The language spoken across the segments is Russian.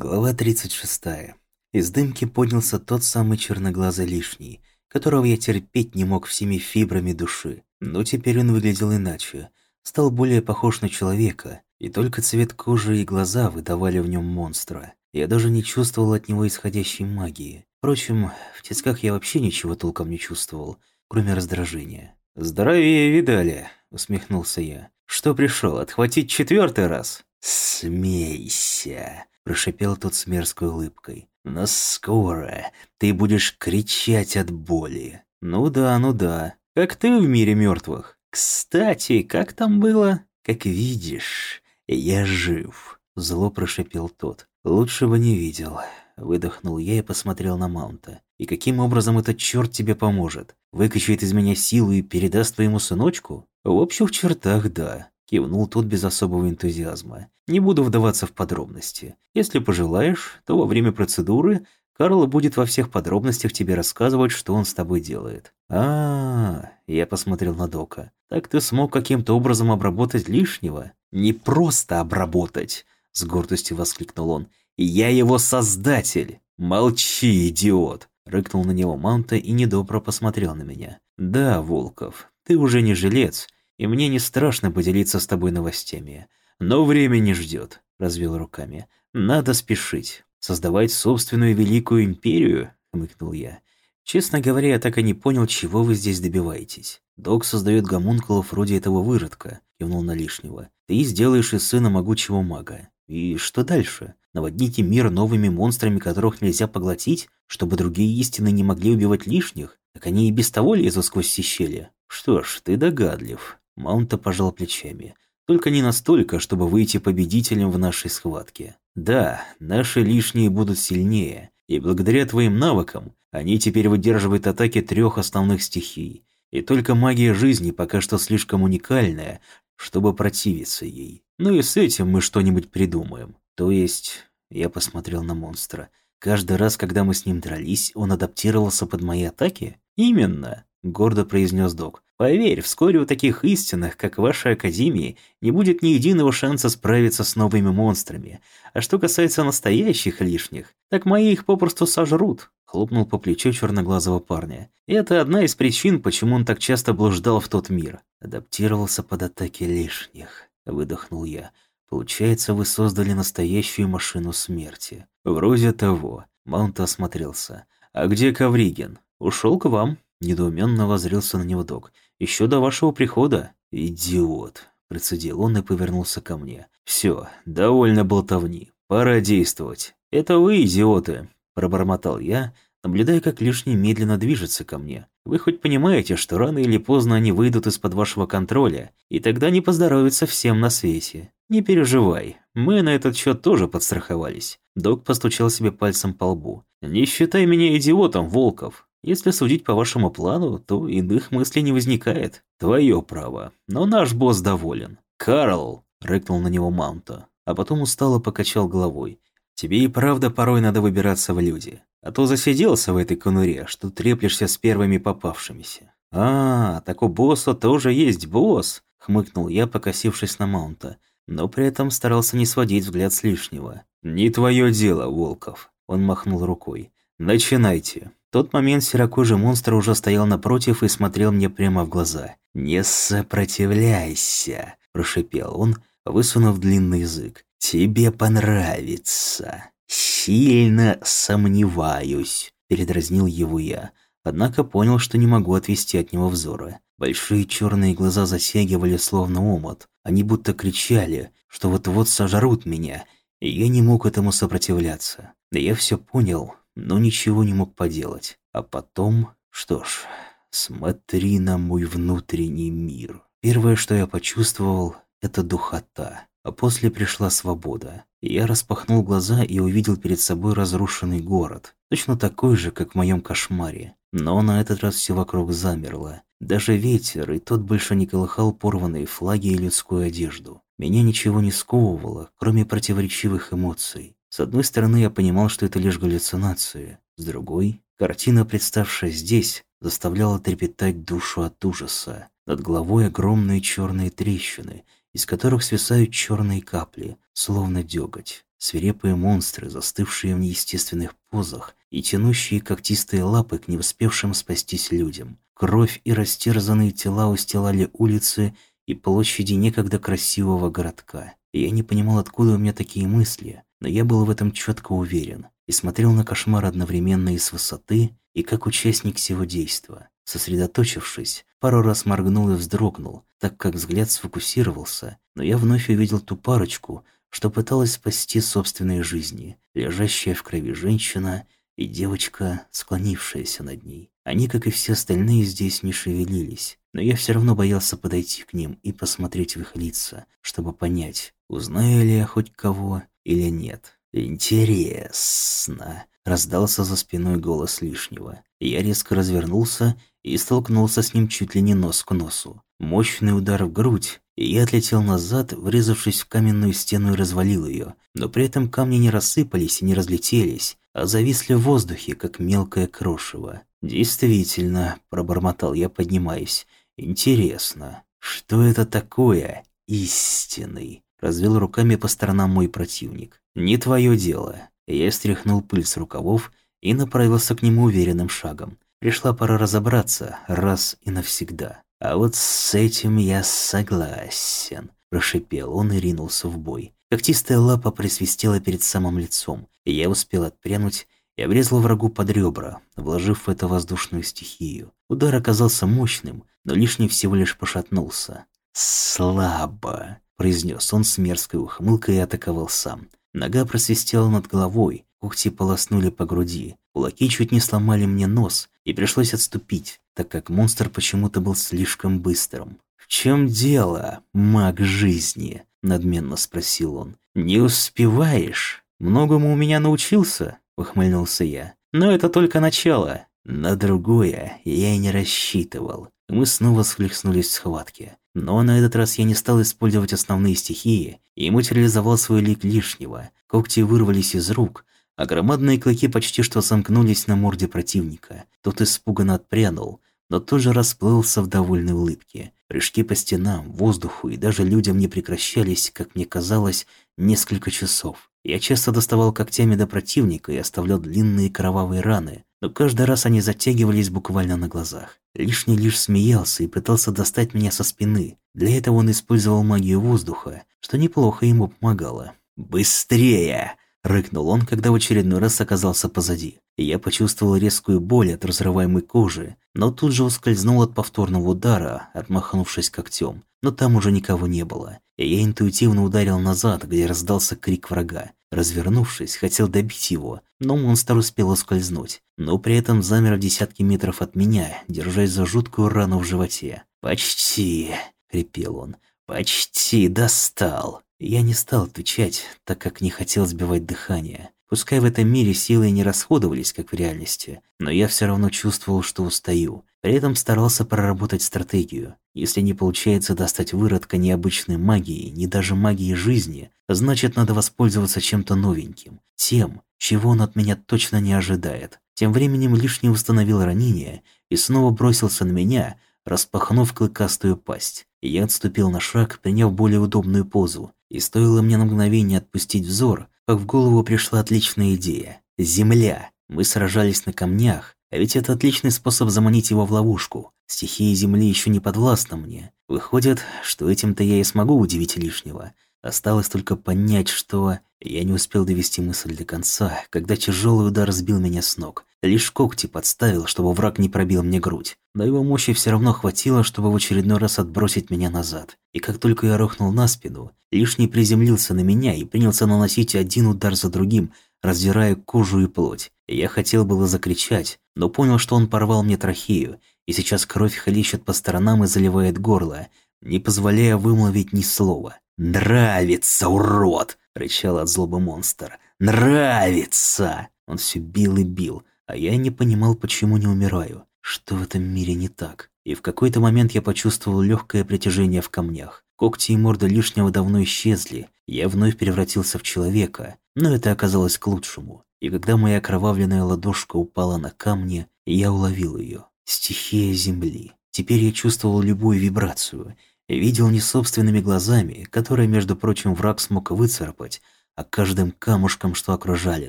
Глава 36. Из дымки поднялся тот самый черноглазый лишний, которого я терпеть не мог всеми фибрами души. Но теперь он выглядел иначе, стал более похож на человека, и только цвет кожи и глаза выдавали в нем монстра. Я даже не чувствовал от него исходящей магии. Впрочем, в тисках я вообще ничего толком не чувствовал, кроме раздражения. «Здоровее видали», — усмехнулся я. «Что пришел, отхватить четвертый раз?» «Смейся», прошипел тот с мерзкой улыбкой. «Но скоро ты будешь кричать от боли». «Ну да, ну да. Как ты в мире мертвых. Кстати, как там было?» «Как видишь, я жив», — зло прошипел тот. «Лучшего не видел». Выдохнул я и посмотрел на Маунта. «И каким образом этот черт тебе поможет? Выкачает из меня силу и передаст твоему сыночку?» «В общих чертах, да. Кивнул тот без особого энтузиазма. «Не буду вдаваться в подробности. Если пожелаешь, то во время процедуры Карл будет во всех подробностях тебе рассказывать, что он с тобой делает». А, -а, -а я посмотрел на Дока. «Так ты смог каким-то образом обработать лишнего?» «Не просто обработать!» — с гордостью воскликнул он. «Я его создатель!» «Молчи, идиот!» — рыкнул на него Маунта и недобро посмотрел на меня. «Да, Волков, ты уже не жилец» и мне не страшно поделиться с тобой новостями. Но время не ждет, развел руками. Надо спешить. Создавать собственную великую империю, хмыкнул я. Честно говоря, я так и не понял, чего вы здесь добиваетесь. Док создает гомункулов вроде этого выродка, кивнул на лишнего. Ты сделаешь из сына могучего мага. И что дальше? Наводните мир новыми монстрами, которых нельзя поглотить, чтобы другие истины не могли убивать лишних? Так они и без того лезут сквозь все щели. Что ж, ты догадлив. Маунта пожал плечами. Только не настолько, чтобы выйти победителем в нашей схватке. Да, наши лишние будут сильнее, и благодаря твоим навыкам они теперь выдерживают атаки трех основных стихий. И только магия жизни пока что слишком уникальная, чтобы противиться ей. Ну и с этим мы что-нибудь придумаем. То есть, я посмотрел на монстра. Каждый раз, когда мы с ним дрались, он адаптировался под мои атаки? Именно, гордо произнес док. Поверь, вскоре у таких истинных, как в вашей Академии, не будет ни единого шанса справиться с новыми монстрами. А что касается настоящих лишних, так мои их попросту сожрут», — хлопнул по плечу черноглазого парня. И это одна из причин, почему он так часто блуждал в тот мир. «Адаптировался под атаки лишних», — выдохнул я. «Получается, вы создали настоящую машину смерти». «Вроде того», — Маунт осмотрелся. «А где Ковригин? Ушел к вам?» Недоуменно возрился на него док. Еще до вашего прихода. Идиот, процедил он и повернулся ко мне. Все, довольно болтовни. Пора действовать. Это вы, идиоты, пробормотал я, наблюдая, как лишний медленно движется ко мне. Вы хоть понимаете, что рано или поздно они выйдут из-под вашего контроля, и тогда не поздоровится всем на свете. Не переживай, мы на этот счет тоже подстраховались. Док постучал себе пальцем по лбу. Не считай меня идиотом, Волков. Если судить по вашему плану, то иных мыслей не возникает. Твое право. Но наш босс доволен. Карл, рыкнул на него Маунта, а потом устало покачал головой. Тебе и правда порой надо выбираться в люди. А то засиделся в этой конуре, что треплешься с первыми попавшимися. А, так у босса тоже есть босс, хмыкнул я, покосившись на Маунта, но при этом старался не сводить взгляд с лишнего. Не твое дело, Волков, он махнул рукой. Начинайте тот момент серокожий монстр уже стоял напротив и смотрел мне прямо в глаза. «Не сопротивляйся», – прошипел он, высунув длинный язык. «Тебе понравится». «Сильно сомневаюсь», – передразнил его я. Однако понял, что не могу отвести от него взора. Большие черные глаза затягивали словно омут. Они будто кричали, что вот-вот сожрут меня, и я не мог этому сопротивляться. Да я все понял, но ничего не мог поделать. А потом, что ж, смотри на мой внутренний мир. Первое, что я почувствовал, это духота. А после пришла свобода. Я распахнул глаза и увидел перед собой разрушенный город, точно такой же, как в моем кошмаре. Но на этот раз все вокруг замерло. Даже ветер, и тот больше не колыхал порванные флаги и людскую одежду. Меня ничего не сковывало, кроме противоречивых эмоций. С одной стороны, я понимал, что это лишь галлюцинации. С другой, картина, представшая здесь, заставляла трепетать душу от ужаса. Над головой огромные черные трещины, из которых свисают черные капли, словно деготь. Свирепые монстры, застывшие в неестественных позах и тянущие когтистые лапы к не успевшим спастись людям. Кровь и растерзанные тела устилали улицы и площади некогда красивого городка. Я не понимал, откуда у меня такие мысли, но я был в этом четко уверен и смотрел на кошмар одновременно и с высоты, и как участник всего действа. Сосредоточившись, пару раз моргнул и вздрогнул, так как взгляд сфокусировался, но я вновь увидел ту парочку, что пыталась спасти собственные жизни, лежащая в крови женщина и девочка, склонившаяся над ней. Они, как и все остальные, здесь не шевелились, но я все равно боялся подойти к ним и посмотреть в их лица, чтобы понять, узнаю ли я хоть кого или нет. «Интересно», — раздался за спиной голос лишнего. Я резко развернулся и столкнулся с ним чуть ли не нос к носу. Мощный удар в грудь, и я отлетел назад, врезавшись в каменную стену и развалил ее. Но при этом камни не рассыпались и не разлетелись, а зависли в воздухе, как мелкое крошево. «Действительно», — пробормотал я, поднимаясь, — «интересно, что это такое истинный?» Развел руками по сторонам мой противник. «Не твое дело». Я стряхнул пыль с рукавов и направился к нему уверенным шагом. Пришла пора разобраться раз и навсегда. А вот с этим я согласен, прошипел он и ринулся в бой. Когтистая лапа присвистела перед самым лицом, и я успел отпрянуть и обрезал врагу под ребра, вложив в это воздушную стихию. Удар оказался мощным, но лишний всего лишь пошатнулся. «Слабо», — произнес он с мерзкой ухмылкой и атаковал сам. Нога просвистела над головой, когти полоснули по груди, кулаки чуть не сломали мне нос, и пришлось отступить, так как монстр почему-то был слишком быстрым. «В чем дело, маг жизни?» – надменно спросил он. «Не успеваешь? Многому у меня научился?» – ухмыльнулся я. «Но это только начало. На другое я и не рассчитывал. Мы снова схлестнулись в схватке. Но на этот раз я не стал использовать основные стихии и материализовал свой лик лишнего. Когти вырвались из рук, а громадные клыки почти что сомкнулись на морде противника. Тот испуганно отпрянул, но тоже расплылся в довольной улыбке. Прыжки по стенам, воздуху и даже людям не прекращались, как мне казалось, несколько часов. Я часто доставал когтями до противника и оставлял длинные кровавые раны, но каждый раз они затягивались буквально на глазах. Лишний лишь смеялся и пытался достать меня со спины. Для этого он использовал магию воздуха, что неплохо ему помогало. «Быстрее!» Рыкнул он, когда в очередной раз оказался позади. Я почувствовал резкую боль от разрываемой кожи, но тут же ускользнул от повторного удара, отмахнувшись когтем. Но там уже никого не было. И я интуитивно ударил назад, где раздался крик врага. Развернувшись, хотел добить его, но монстр успел ускользнуть, но при этом замер в десятки метров от меня, держась за жуткую рану в животе. «Почти!» — хрипел он. «Почти достал!» Я не стал отвечать, так как не хотел сбивать дыхание. Пускай в этом мире силы не расходовались, как в реальности, но я все равно чувствовал, что устаю. При этом старался проработать стратегию. Если не получается достать выродка необычной магии, ни даже магии жизни, значит надо воспользоваться чем-то новеньким. Тем, чего он от меня точно не ожидает. Тем временем лишний установил ранение и снова бросился на меня, распахнув клыкастую пасть. Я отступил на шаг, приняв более удобную позу. И стоило мне на мгновение отпустить взор, как в голову пришла отличная идея. Земля. Мы сражались на камнях, ведь это отличный способ заманить его в ловушку. Стихия земли еще не подвластна мне. Выходит, что этим-то я и смогу удивить лишнего. Осталось только понять, что... Я не успел довести мысль до конца, когда тяжелый удар сбил меня с ног. Лишь когти подставил, чтобы враг не пробил мне грудь. Но его мощи все равно хватило, чтобы в очередной раз отбросить меня назад. И как только я рухнул на спину, лишний приземлился на меня и принялся наносить один удар за другим, раздирая кожу и плоть. Я хотел было закричать, но понял, что он порвал мне трахею, и сейчас кровь хлещет по сторонам и заливает горло, не позволяя вымолвить ни слова. «Нравится, урод!» — рычал от злобы монстр. «Нравится!» Он все бил и бил, а я не понимал, почему не умираю. Что в этом мире не так? И в какой-то момент я почувствовал легкое притяжение в камнях. Когти и морда лишнего давно исчезли. Я вновь превратился в человека, но это оказалось к лучшему. И когда моя окровавленная ладошка упала на камни, я уловил ее. Стихия земли. Теперь я чувствовал любую вибрацию, Видел не собственными глазами, которые, между прочим, враг смог выцарапать, а каждым камушком, что окружали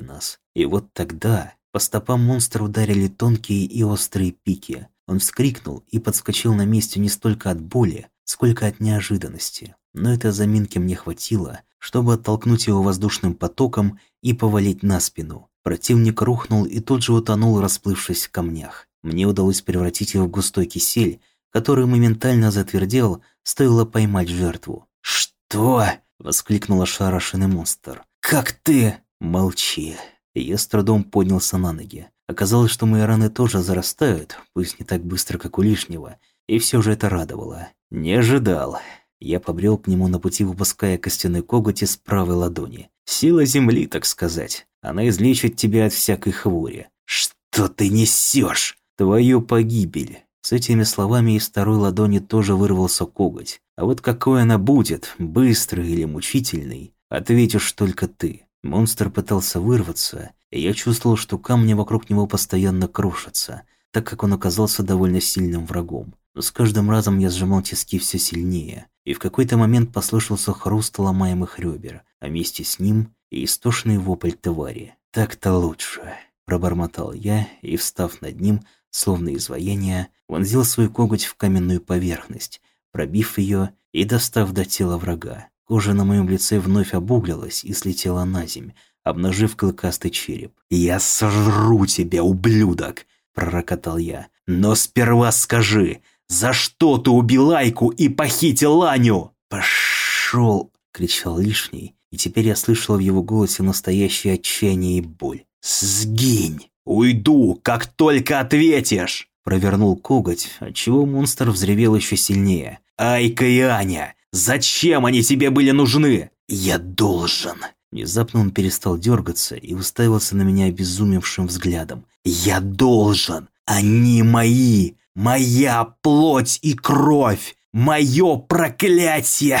нас. И вот тогда по стопам монстра ударили тонкие и острые пики. Он вскрикнул и подскочил на месте не столько от боли, сколько от неожиданности. Но этой заминки мне хватило, чтобы оттолкнуть его воздушным потоком и повалить на спину. Противник рухнул и тут же утонул, расплывшись в камнях. Мне удалось превратить его в густой кисель, который моментально затвердел, стоило поймать жертву. «Что?» – воскликнул ошарашенный монстр. «Как ты?» «Молчи». Я с трудом поднялся на ноги. Оказалось, что мои раны тоже зарастают, пусть не так быстро, как у лишнего, и все же это радовало. Не ожидал. Я побрел к нему на пути, выпуская костяной коготь из правой ладони. Сила земли, так сказать. Она излечит тебя от всякой хвори. «Что ты несешь?» «Твою погибель». С этими словами из второй ладони тоже вырвался коготь. А вот какой она будет, быстрый или мучительный, ответишь только ты. Монстр пытался вырваться, и я чувствовал, что камни вокруг него постоянно крушатся, так как он оказался довольно сильным врагом. Но с каждым разом я сжимал тиски все сильнее, и в какой-то момент послышался хруст ломаемых ребер, а вместе с ним и истошный вопль твари. «Так-то лучше», – пробормотал я, и, встав над ним, словно изваяние, вонзил свой коготь в каменную поверхность, пробив ее и достав до тела врага. Кожа на моем лице вновь обуглилась и слетела на земь, обнажив клыкастый череп. «Я сожру тебя, ублюдок!» – пророкотал я. «Но сперва скажи, за что ты убил Айку и похитил Аню?» «Пошел!» – кричал лишний, и теперь я слышал в его голосе настоящее отчаяние и боль. «Сгинь!» «Уйду, как только ответишь!» Провернул коготь, отчего монстр взревел еще сильнее. «Айка и Аня! Зачем они тебе были нужны?» «Я должен!» Внезапно он перестал дергаться и уставился на меня обезумевшим взглядом. «Я должен! Они мои! Моя плоть и кровь! Мое проклятие!»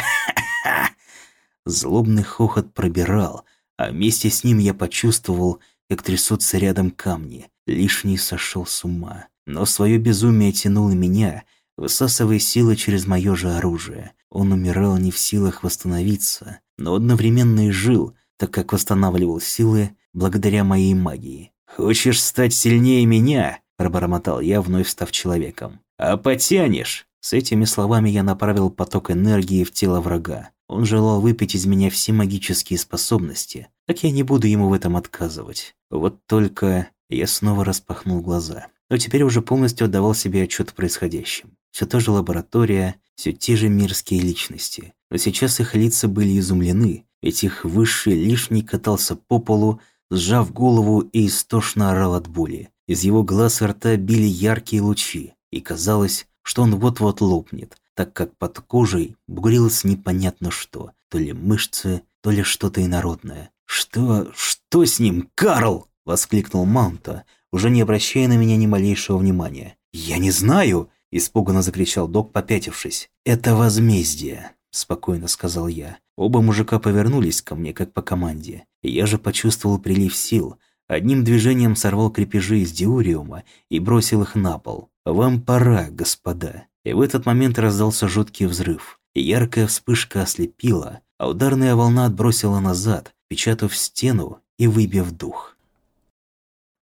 Злобный хохот пробирал, а вместе с ним я почувствовал, как трясутся рядом камни. Лишний сошел с ума. Но свое безумие тянуло меня, высасывая силы через мое же оружие. Он умирал не в силах восстановиться, но одновременно и жил, так как восстанавливал силы благодаря моей магии. «Хочешь стать сильнее меня?» – пробормотал я, вновь став человеком. «А потянешь?» С этими словами я направил поток энергии в тело врага. Он желал выпить из меня все магические способности, так я не буду ему в этом отказывать. Вот только я снова распахнул глаза. Но теперь уже полностью отдавал себе отчет в происходящем. Все та же лаборатория, все те же мирские личности. Но сейчас их лица были изумлены, ведь их высший лишний катался по полу, сжав голову и истошно орал от боли. Из его глаз и рта били яркие лучи, и казалось, что он вот-вот лопнет, так как под кожей бугрилось непонятно что, то ли мышцы, то ли что-то инородное. «Что... что с ним, Карл?» – воскликнул Маунта, уже не обращая на меня ни малейшего внимания. «Я не знаю!» – испуганно закричал док, попятившись. «Это возмездие!» – спокойно сказал я. Оба мужика повернулись ко мне, как по команде. Я же почувствовал прилив сил. Одним движением сорвал крепежи из диуриума и бросил их на пол. «Вам пора, господа!» И в этот момент раздался жуткий взрыв. Яркая вспышка ослепила, а ударная волна отбросила назад, печатав стену и выбив дух.